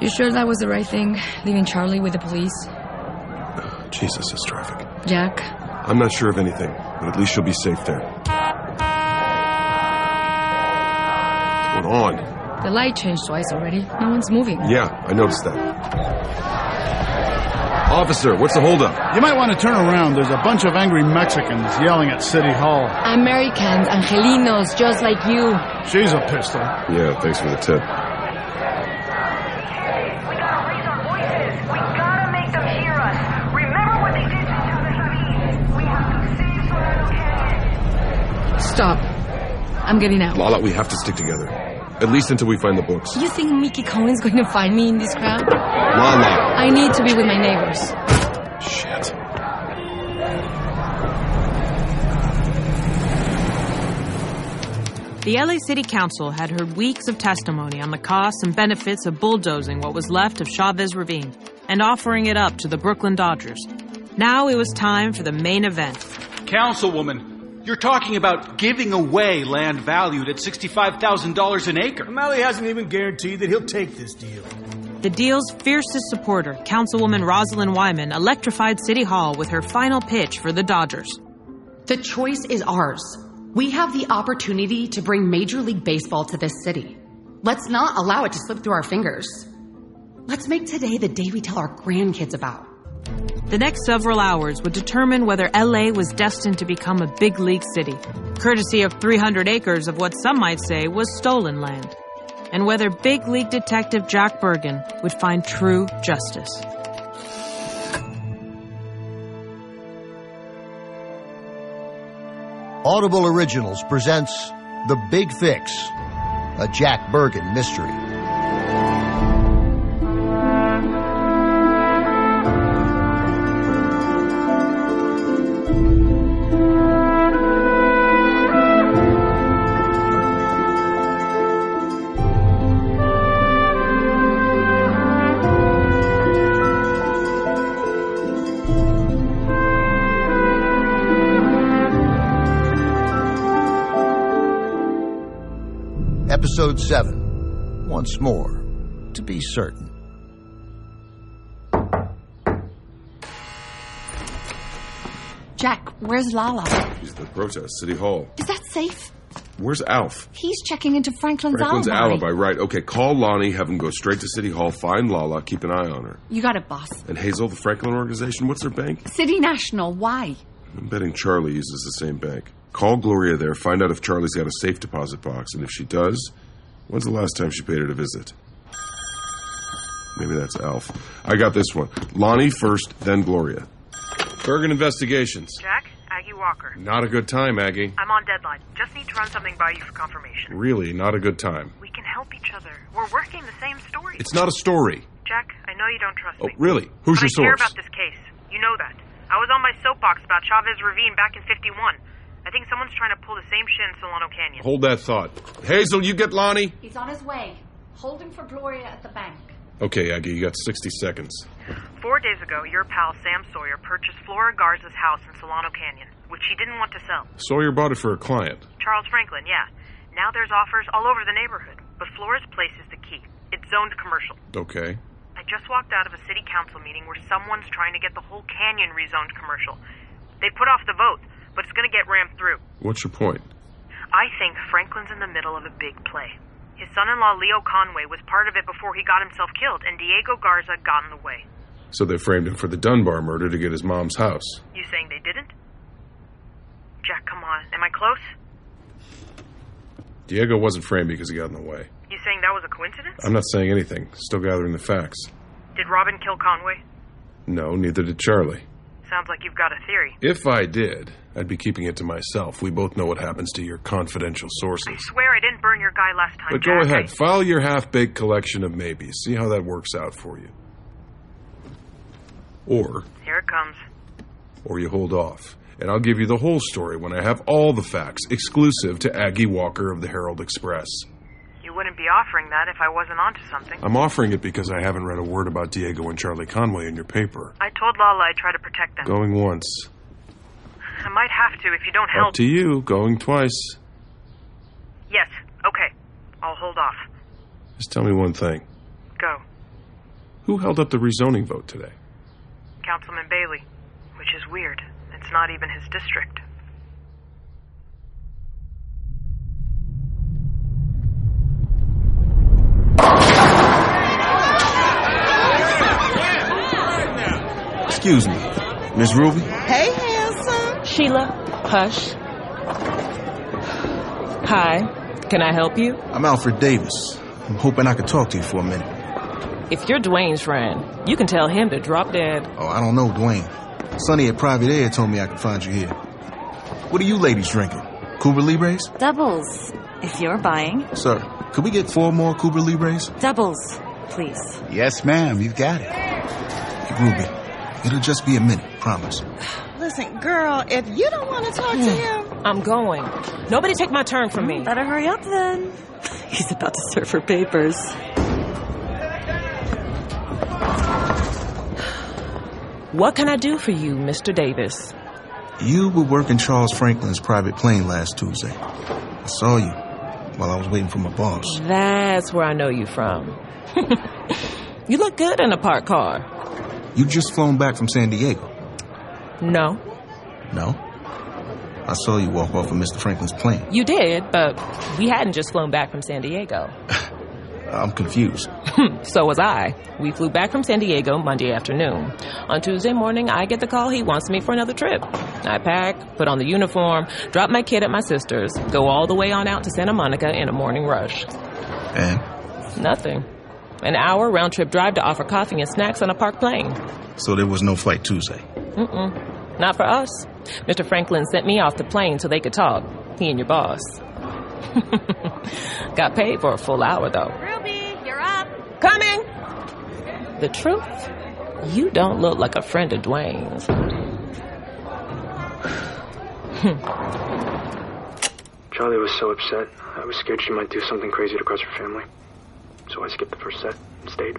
You sure that was the right thing, leaving Charlie with the police? Jesus, this traffic. Jack, I'm not sure of anything, but at least she'll be safe there. What's going on? the light changed twice already. No one's moving. Yeah, I noticed that. Officer, what's the holdup? You might want to turn around. There's a bunch of angry Mexicans yelling at City Hall. Americans, Angelinos, just like you. She's a pistol. Yeah, thanks for the tip. We gotta raise our voices. We gotta make them hear us. Remember what they did to Chavez Ravine. We have to save Solano Canyon. Stop. I'm getting out. Lala, we have to stick together. At least until we find the books. You think Mickey Cohen's going to find me in this crowd? Lala! I need to be with my neighbors. Shit. The LA City Council had heard weeks of testimony on the costs and benefits of bulldozing what was left of Chavez Ravine and offering it up to the Brooklyn Dodgers. Now it was time for the main event. Councilwoman, you're talking about giving away land valued at $65,000 an acre. O'Malley hasn't even guaranteed that he'll take this deal. The deal's fiercest supporter, Councilwoman Rosalind Wyman, electrified City Hall with her final pitch for the Dodgers. The choice is ours. We have the opportunity to bring Major League Baseball to this city. Let's not allow it to slip through our fingers. Let's make today the day we tell our grandkids about. The next several hours would determine whether LA was destined to become a big league city, courtesy of 300 acres of what some might say was stolen land, and whether big league detective Jack Bergen would find true justice. Audible Originals presents The Big Fix, a Jack Bergen mystery. Episode 7. Once more, to be certain. Jack, where's Lala? He's at the protest, City Hall. Is that safe? Where's Alf? He's checking into Franklin's, Franklin's alibi. alibi, right. Okay, call Lonnie, have him go straight to City Hall, find Lala, keep an eye on her. You got it, boss. And Hazel, the Franklin organization, what's their bank? City National, why? I'm betting Charlie uses the same bank. Call Gloria there, find out if Charlie's got a safe deposit box, and if she does, when's the last time she paid it a visit? Maybe that's Alf. I got this one. Lonnie first, then Gloria. Bergen Investigations. Jack, Aggie Walker. Not a good time, Aggie. I'm on deadline. Just need to run something by you for confirmation. Really, not a good time. We can help each other. We're working the same story. It's not a story. Jack, I know you don't trust me. Oh, me. really? Who's but your I care about this case. You know that. I was on my soapbox about Chavez Ravine back in 51. I think someone's trying to pull the same shit in Solano Canyon. Hold that thought. Hazel, you get Lonnie? He's on his way. Holding for Gloria at the bank. Okay, Aggie, you got 60 seconds. Four days ago, your pal Sam Sawyer purchased Flora Garza's house in Solano Canyon, which she didn't want to sell. Sawyer bought it for a client. Charles Franklin, yeah. Now there's offers all over the neighborhood, but Flora's place is the key. It's zoned commercial. Okay. I just walked out of a city council meeting where someone's trying to get the whole canyon rezoned commercial. They put off the vote, but it's going to get rammed through. What's your point? I think Franklin's in the middle of a big play. His son in law, Leo Conway, was part of it before he got himself killed, and Diego Garza got in the way. So they framed him for the Dunbar murder to get his mom's house. You saying they didn't? Jack, come on. Am I close? Diego wasn't framed because he got in the way. You saying that was a coincidence? I'm not saying anything. Still gathering the facts. Did Robin kill Conway? No, neither did Charlie. Sounds like you've got a theory. If I did, I'd be keeping it to myself. We both know what happens to your confidential sources. I swear I didn't burn your guy last time. But go Jack. ahead, file your half baked collection of maybes. See how that works out for you. Or, Here it comes. or you hold off. And I'll give you the whole story when I have all the facts, exclusive to Aggie Walker of the Herald Express. Wouldn't be offering that if I wasn't onto something. I'm offering it because I haven't read a word about Diego and Charlie Conway in your paper. I told Lala I'd try to protect them. Going once. I might have to if you don't help. Up to you. Going twice. Yes. Okay. I'll hold off. Just tell me one thing. Go. Who held up the rezoning vote today? Councilman Bailey, which is weird. It's not even his district. Excuse me, Miss Ruby? Hey, handsome. Sheila, hush. Hi, can I help you? I'm Alfred Davis. I'm hoping I could talk to you for a minute. If you're Dwayne's friend, you can tell him to drop dead. Oh, I don't know, Dwayne. Sonny at Private Air told me I could find you here. What are you ladies drinking? Cuba Libres? Doubles, if you're buying. Sir, could we get four more Cuba Libres? Doubles, please. Yes, ma'am, You've got it. Hey, Ruby, it'll just be a minute, promise. Listen, girl, if you don't want to talk to hmm. him, I'm going. Nobody take my turn from me. Hmm, better hurry up then. He's about to serve her papers. What can I do for you, Mr. Davis? You were working Charles Franklin's private plane last Tuesday. I saw you while I was waiting for my boss. That's where I know you from. you look good in a parked car. You just flown back from San Diego? No. No? I saw you walk off of Mr. Franklin's plane. You did, but we hadn't just flown back from San Diego. I'm confused. so was I. We flew back from San Diego Monday afternoon. On Tuesday morning, I get the call he wants me for another trip. I pack, put on the uniform, drop my kid at my sister's, go all the way on out to Santa Monica in a morning rush. And? Nothing. An hour round trip drive to offer coffee and snacks on a parked plane. So there was no flight Tuesday? Mm-mm. Not for us. Mr. Franklin sent me off the plane so they could talk. He and your boss. Got paid for a full hour, though. Ruby, you're up. Coming! The truth? You don't look like a friend of Dwayne's. Charlie was so upset. I was scared she might do something crazy to crush her family. So I skipped the first set and stayed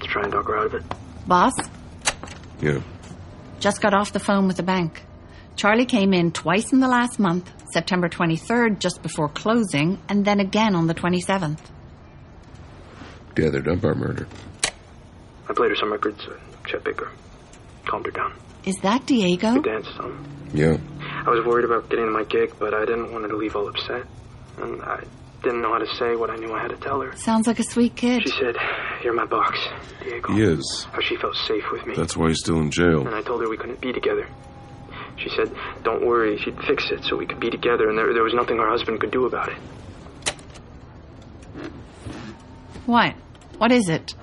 to try and talk her out of it. Boss, Yeah. just got off the phone with the bank. Charlie came in twice in the last month, September 23rd, just before closing, and then again on the 27th. Yeah, they're done by murder. I played her some records, uh, Chet Baker. Calmed her down. Is that Diego? We danced some. Yeah. I was worried about getting my gig, but I didn't want her to leave all upset. And I didn't know how to say what I knew I had to tell her. Sounds like a sweet kid. She said, You're my box, Diego. He is. How she felt safe with me. That's why he's still in jail. And I told her we couldn't be together. She said, Don't worry, she'd fix it so we could be together, and there, there was nothing her husband could do about it. What? What is it?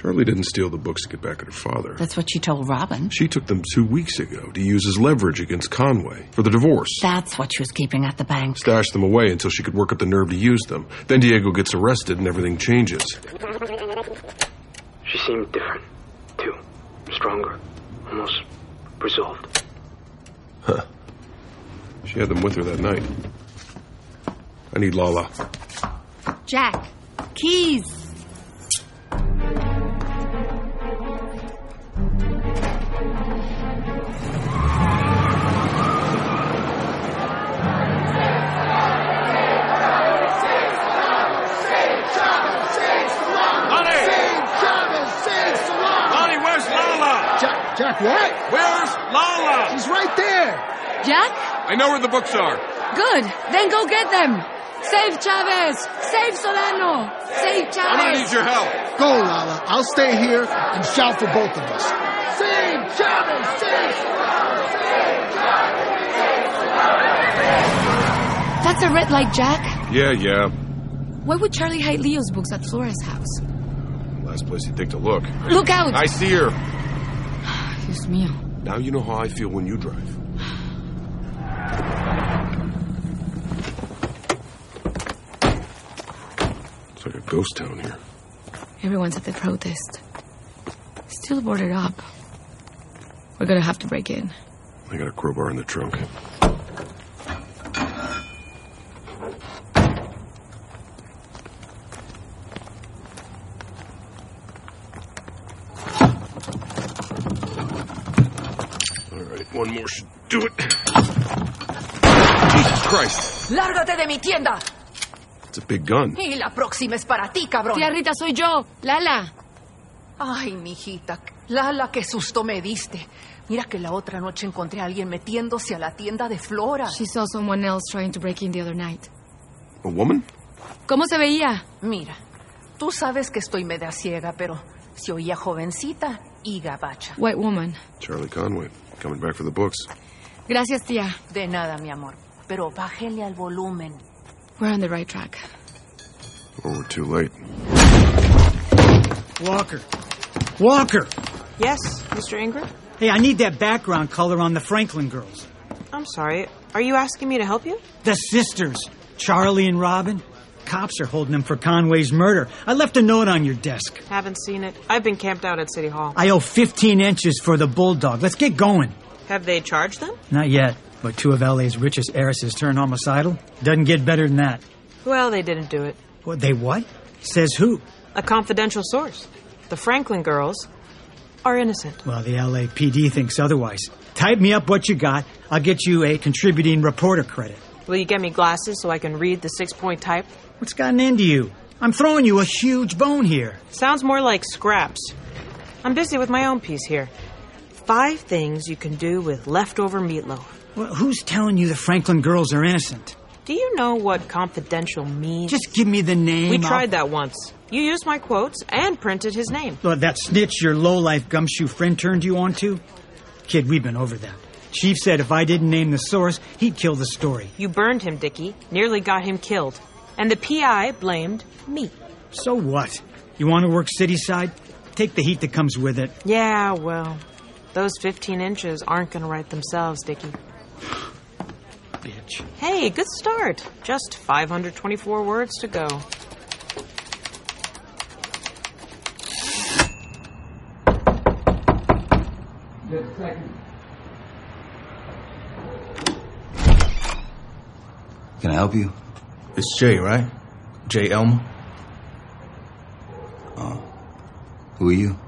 Charlie didn't steal the books to get back at her father. That's what she told Robin. She took them two weeks ago to use as leverage against Conway for the divorce. That's what she was keeping at the bank. Stashed them away until she could work up the nerve to use them. Then Diego gets arrested and everything changes. She seemed different, too. Stronger. Almost resolved. Huh. She had them with her that night. I need Lala. Jack, keys. I know where the books are. Good. Then go get them. Save Chavez. Save Solano. Save Chavez! I'm gonna need your help. Go, Lala. I'll stay here and shout for both of us. Save Chavez! Save That's a red light, Jack. Yeah, yeah. Why would Charlie hide Leo's books at Flora's house? Last place he'd think to look. Look out! I see her. Dios mío. Now you know how I feel when you drive. It's like a ghost town here. Everyone's at the protest. Still boarded up. We're gonna have to break in. I got a crowbar in the trunk. All right, one more should do it. Jesus Christ, ¡Lárgate de mi tienda! It's a big gun. Y la próxima es para ti, cabrón. Tía Rita, soy yo. Lala. Ay, mijita, Lala, qué susto me diste. Mira que la otra noche encontré a alguien metiéndose a la tienda de Flora. She saw someone else trying to break in the other night. A woman? ¿Cómo se veía? Mira, tú sabes que estoy media ciega, pero se oía jovencita y gabacha. White woman. Charlie Conway, coming back for the books. Gracias, tía. De nada, mi amor. Pero bájele al volumen. We're on the right track. Or we're too late. Walker. Walker! Yes, Mr. Ingram? Hey, I need that background color on the Franklin girls. I'm sorry. Are you asking me to help you? The sisters, Charlie and Robin. Cops are holding them for Conway's murder. I left a note on your desk. Haven't seen it. I've been camped out at City Hall. I owe 15 inches for the bulldog. Let's get going. Have they charged them? Not yet, but two of LA's richest heiresses turn homicidal. Doesn't get better than that. Well, they didn't do it. What, they what? Says who? A confidential source. The Franklin girls are innocent. Well, the LAPD thinks otherwise. Type me up what you got. I'll get you a contributing reporter credit. Will you get me glasses so I can read the six point type? What's gotten into you? I'm throwing you a huge bone here. Sounds more like scraps. I'm busy with my own piece here. Five things you can do with leftover meatloaf. Well, who's telling you the Franklin girls are innocent? Do you know what confidential means? Just give me the name. We I'll- tried that once. You used my quotes and printed his name. Lord, that snitch your low-life gumshoe friend turned you on to? Kid, we've been over that. Chief said if I didn't name the source, he'd kill the story. You burned him, Dickie. Nearly got him killed. And the PI blamed me. So what? You want to work city side? Take the heat that comes with it. Yeah, well, those 15 inches aren't going to write themselves, Dickie. Bitch. Hey, good start. Just 524 words to go. Just a second. Can I help you? It's Jay, right? Jay Elmer? Oh. Uh, who are you?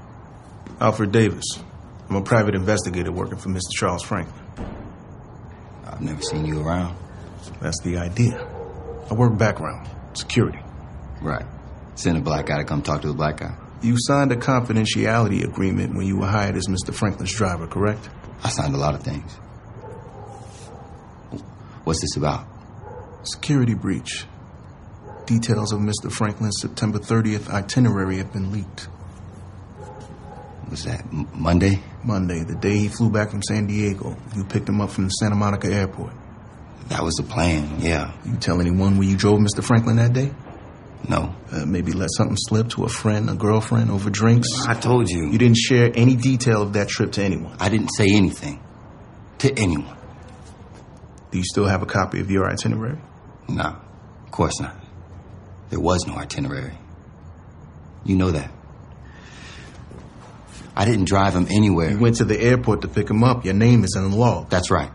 Alfred Davis. I'm a private investigator working for Mr. Charles Franklin. I've never seen you around. That's the idea. I work background, security. Right. Send a black guy to come talk to the black guy. You signed a confidentiality agreement when you were hired as Mr. Franklin's driver, correct? I signed a lot of things. What's this about? Security breach. Details of Mr. Franklin's September 30th itinerary have been leaked. Was that M- Monday? Monday, the day he flew back from San Diego. You picked him up from the Santa Monica airport. That was the plan, yeah. You tell anyone where you drove Mr. Franklin that day? No. Uh, maybe let something slip to a friend, a girlfriend, over drinks? I told you. You didn't share any detail of that trip to anyone? I didn't say anything. To anyone. Do you still have a copy of your itinerary? No. Of course not. There was no itinerary. You know that. I didn't drive him anywhere. You went to the airport to pick him up. Your name is in the log. That's right.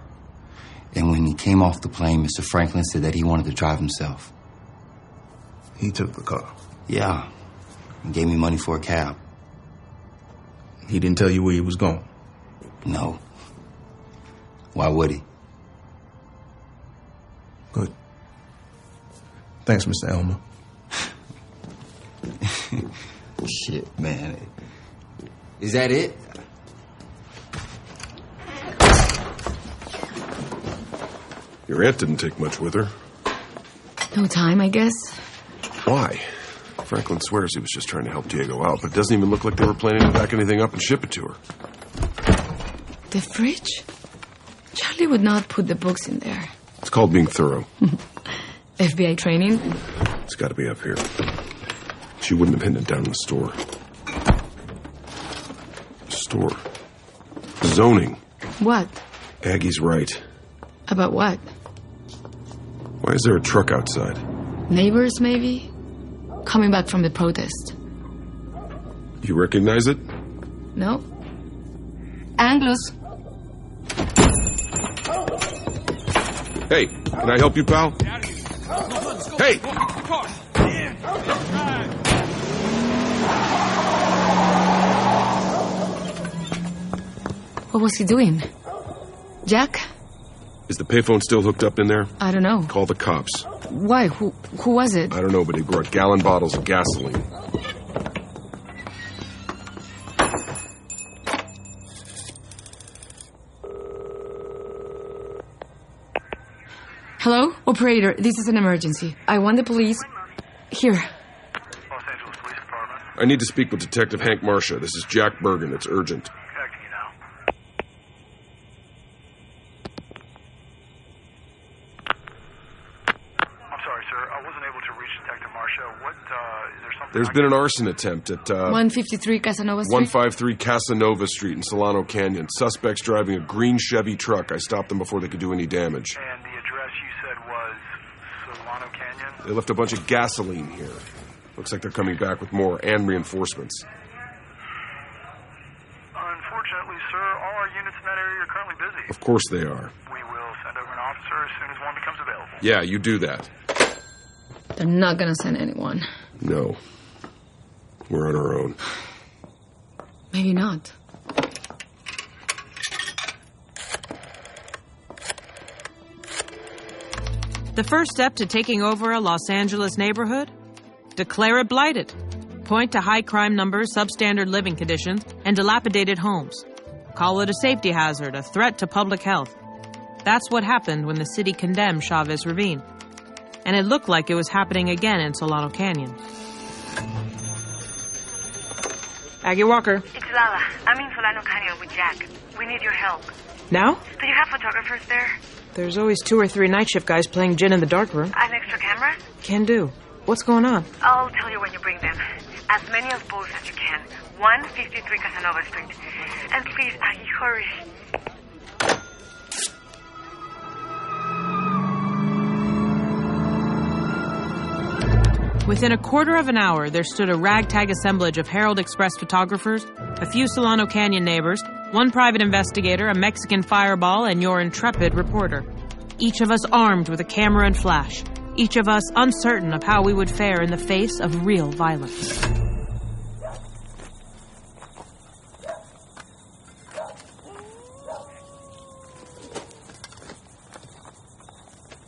And when he came off the plane, Mr. Franklin said that he wanted to drive himself. He took the car. Yeah. And gave me money for a cab. He didn't tell you where he was going? No. Why would he? Good. Thanks, Mr. Elmer. Shit, man. Is that it? Your aunt didn't take much with her. No time, I guess. Why? Franklin swears he was just trying to help Diego out, but it doesn't even look like they were planning to pack anything up and ship it to her. The fridge? Charlie would not put the books in there. It's called being thorough. FBI training? It's got to be up here. She wouldn't have hidden it down in the store. Store. Zoning. What? Aggie's right. About what? Why is there a truck outside? Neighbors, maybe? Coming back from the protest. You recognize it? No? Anglos. Hey, can I help you, pal? Hey! What was he doing? Jack? Is the payphone still hooked up in there? I don't know. Call the cops. Why? Who who was it? I don't know, but he brought gallon bottles of gasoline. Hello? Operator, this is an emergency. I want the police. Here. I need to speak with Detective Hank Marsha. This is Jack Bergen. It's urgent. There's been an arson attempt at uh, 153 Casanova Street. 153 Casanova Street in Solano Canyon. Suspects driving a green Chevy truck. I stopped them before they could do any damage. And the address you said was Solano Canyon? They left a bunch of gasoline here. Looks like they're coming back with more and reinforcements. Unfortunately, sir, all our units in that area are currently busy. Of course they are. We will send over an officer as soon as one becomes available. Yeah, you do that. They're not gonna send anyone. No. We're on our own. Maybe not. The first step to taking over a Los Angeles neighborhood? Declare it blighted. Point to high crime numbers, substandard living conditions, and dilapidated homes. Call it a safety hazard, a threat to public health. That's what happened when the city condemned Chavez Ravine. And it looked like it was happening again in Solano Canyon. Aggie Walker. It's Lala. I'm in Solano Canyon with Jack. We need your help. Now? Do you have photographers there? There's always two or three night shift guys playing gin in the dark room. An extra camera? Can do. What's going on? I'll tell you when you bring them. As many of both as you can. 153 Casanova Street. And please, Aggie, hurry. Within a quarter of an hour, there stood a ragtag assemblage of Herald Express photographers, a few Solano Canyon neighbors, one private investigator, a Mexican fireball, and your intrepid reporter. Each of us armed with a camera and flash. Each of us uncertain of how we would fare in the face of real violence.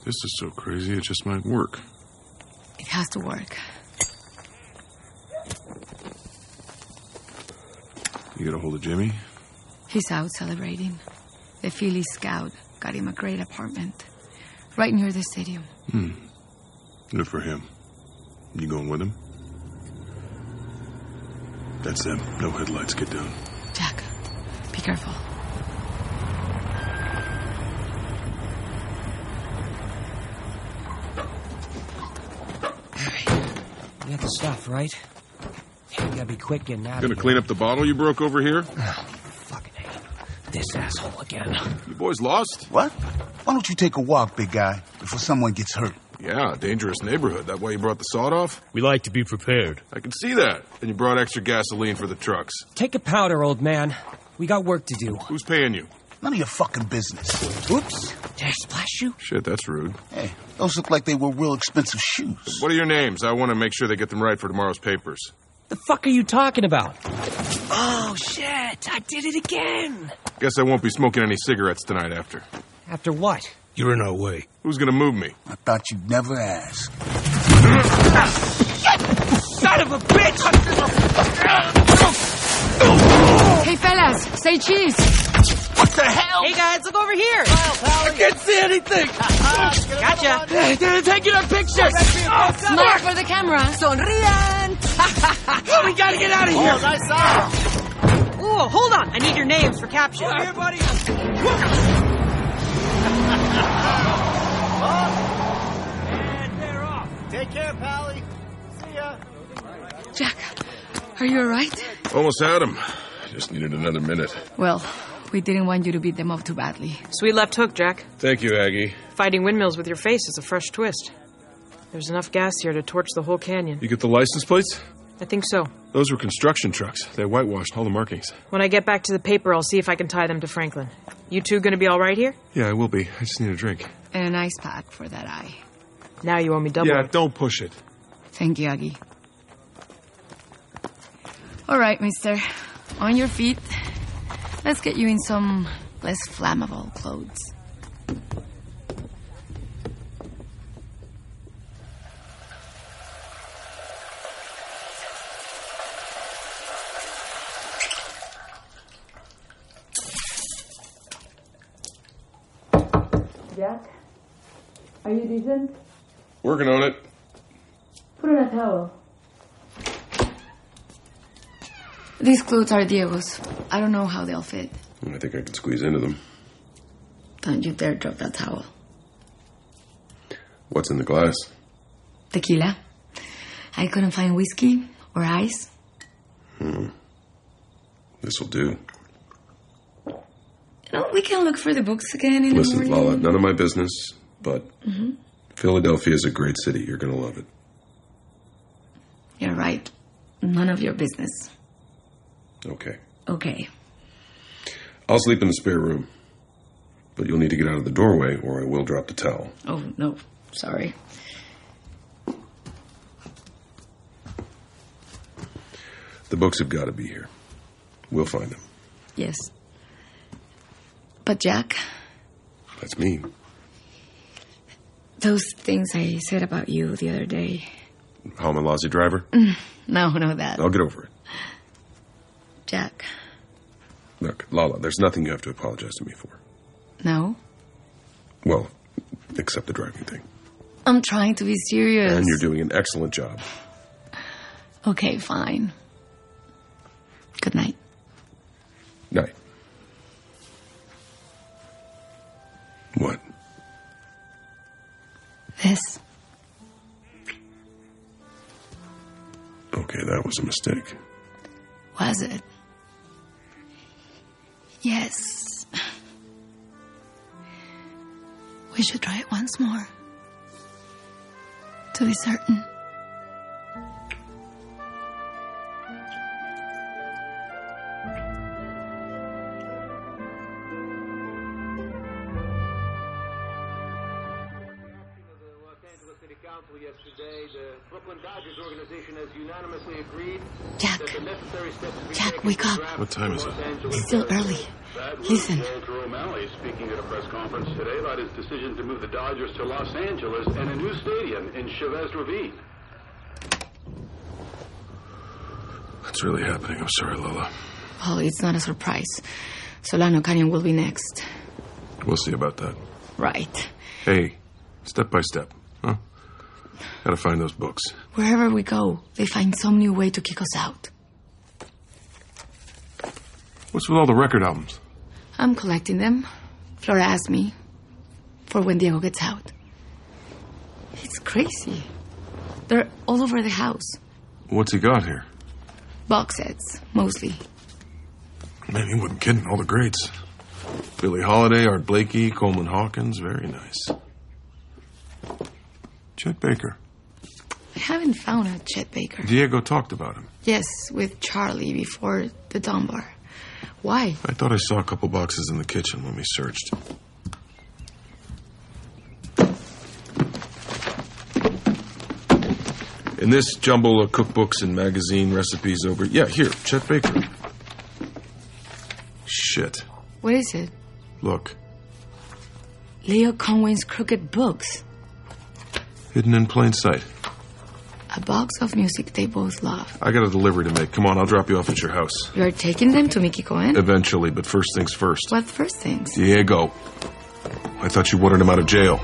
This is so crazy, it just might work. Has to work. You get a hold of Jimmy? He's out celebrating. The Philly Scout got him a great apartment. Right near the stadium. Hmm. Good for him. You going with him? That's them. No headlights. Get down. Jack, be careful. You got the stuff, right? You gotta be quick getting out Gonna of clean up the bottle you broke over here? Oh, fucking hate. This asshole again. You boys lost? What? Why don't you take a walk, big guy, before someone gets hurt? Yeah, dangerous neighborhood. That why you brought the sawed off? We like to be prepared. I can see that. And you brought extra gasoline for the trucks. Take a powder, old man. We got work to do. Who's paying you? None of your fucking business. Oops. Did I splash you? Shit, that's rude. Hey, those look like they were real expensive shoes. What are your names? I want to make sure they get them right for tomorrow's papers. The fuck are you talking about? Oh, shit. I did it again. Guess I won't be smoking any cigarettes tonight after. After what? You're in our way. Who's gonna move me? I thought you'd never ask. Son of a bitch! Hey, fellas, say cheese. What the hell? Hey, guys, look over here. I can't see anything. Gotcha. They're taking our pictures. Oh, Smile for the camera. Sonrían. we gotta get out of here. Oh, nice eye. Ooh, hold on. I need your names for caption. Over here, buddy. And they're off. Take care, Pally. See ya. Jack, are you alright? Almost had him. Just needed another minute. Well, we didn't want you to beat them up too badly. Sweet left hook, Jack. Thank you, Aggie. Fighting windmills with your face is a fresh twist. There's enough gas here to torch the whole canyon. You get the license plates? I think so. Those were construction trucks. They whitewashed all the markings. When I get back to the paper, I'll see if I can tie them to Franklin. You two gonna be all right here? Yeah, I will be. I just need a drink. And an ice pack for that eye. Now you owe me double. Yeah, don't push it. Thank you, Aggie. All right, mister. On your feet. Let's get you in some less flammable clothes. Jack, Are you decent? Working on it. Put on a towel. These clothes are Diego's. I don't know how they'll fit. I think I can squeeze into them. Don't you dare drop that towel. What's in the glass? Tequila. I couldn't find whiskey or ice. Hmm. This'll do. You know, we can look for the books again in Listen, the morning. Lala, none of my business, but hmm Philadelphia is a great city. You're going to love it. You're right. None of your business. Okay. Okay. I'll sleep in the spare room. But you'll need to get out of the doorway or I will drop the towel. Oh, no. Sorry. The books have got to be here. We'll find them. Yes. But, Jack, That's me. those things I said about you the other day. How I'm a lousy driver? Mm, No, no, that. I'll get over it. Jack, Look, Lala, there's nothing you have to apologize to me for. no. Well, except the driving thing. I'm trying to be serious. And you're doing an excellent job. Okay, fine. Good night. Night. What? This. Okay, that was a mistake. Was it? Yes. We should try it once more. To be certain. Jack. Jack, wake up. What time is it? It's still early. Listen. Walter O'Malley speaking at a press conference today about his decision to move the Dodgers to Los Angeles and a new stadium in Chavez Ravine. That's really happening. I'm sorry, Lala. Oh, it's not a surprise. Solano Canyon will be next. We'll see about that. Right. Hey, step by step, huh? Gotta find those books. Wherever we go, they find some new way to kick us out. What's with all the record albums? I'm collecting them. Flora asked me for when Diego gets out. It's crazy. They're all over the house. What's he got here? Box sets, mostly. Man, he wasn't kidding. All the greats. Billie Holiday, Art Blakey, Coleman Hawkins. Very nice. Chet Baker. I haven't found a Chet Baker. Diego talked about him. Yes, with Charlie before the Dunbar. Why? I thought I saw a couple boxes in the kitchen when we searched. In this jumble of cookbooks and magazine recipes over. Yeah, here, Chet Baker. Shit. What is it? Look, Leo Conway's Crooked Books. hidden in plain sight. A box of music they both love. I got a delivery to make. Come on, I'll drop you off at your house. You're taking them to Mickey Cohen? Eventually, but first things first. What first things? Diego. I thought you wanted him out of jail.